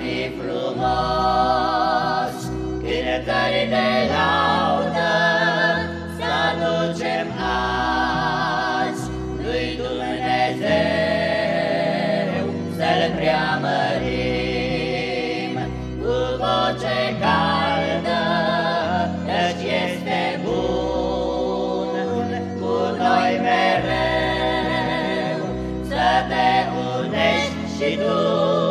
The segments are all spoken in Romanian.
fi frumos. Cântări de laudă Să aducem azi. Lui Dumnezeu Să-L preamărim Cu voce caldă Căci este bun Cu noi mereu. Să te unești și tu.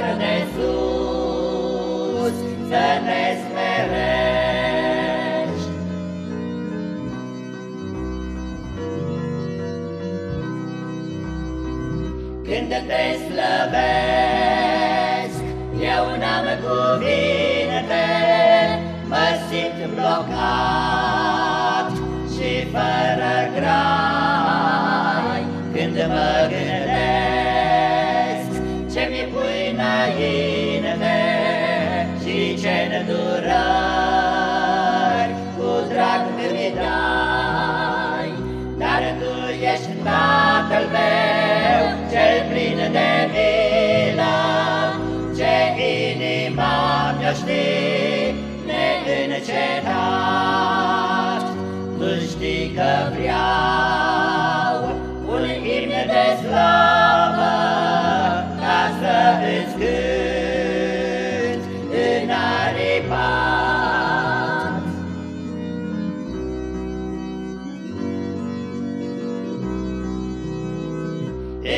Un har de sus să ne smerești. Când te slăvesc, eu n-am cuvinte, mă simt blocat și fără grai. Când mă gândesc și ce îndurări cu drag mi dai, dar Tu ești Tatăl meu, cel plin de milă, ce inima mi-o știi neîncetat. Tu știi că vreau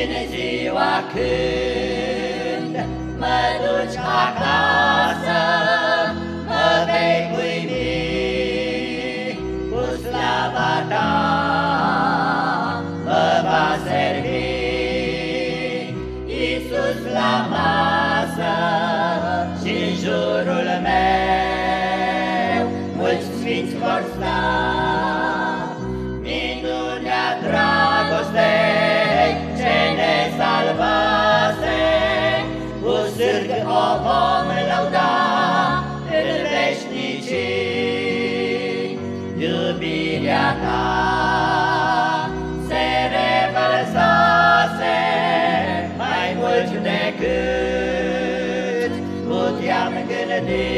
În ziua când mă duci acasă, mă vei uimi cu slava ta, mă va servi Iisus la masă sârg o vom lăuda în veșnicii. Iubirea ta se revărsase mai mult decât puteam gândi.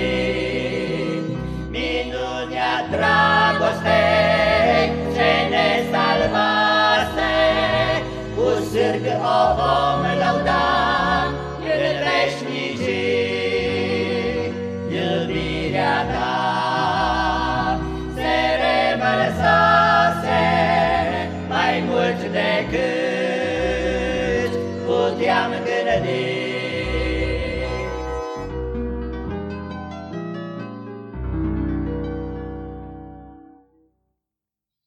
Minunea dragostei ce ne salvase, cu sârg o vom lăuda în veșnicii. Iubirea ta se revărsase mai mult decât puteam gândi.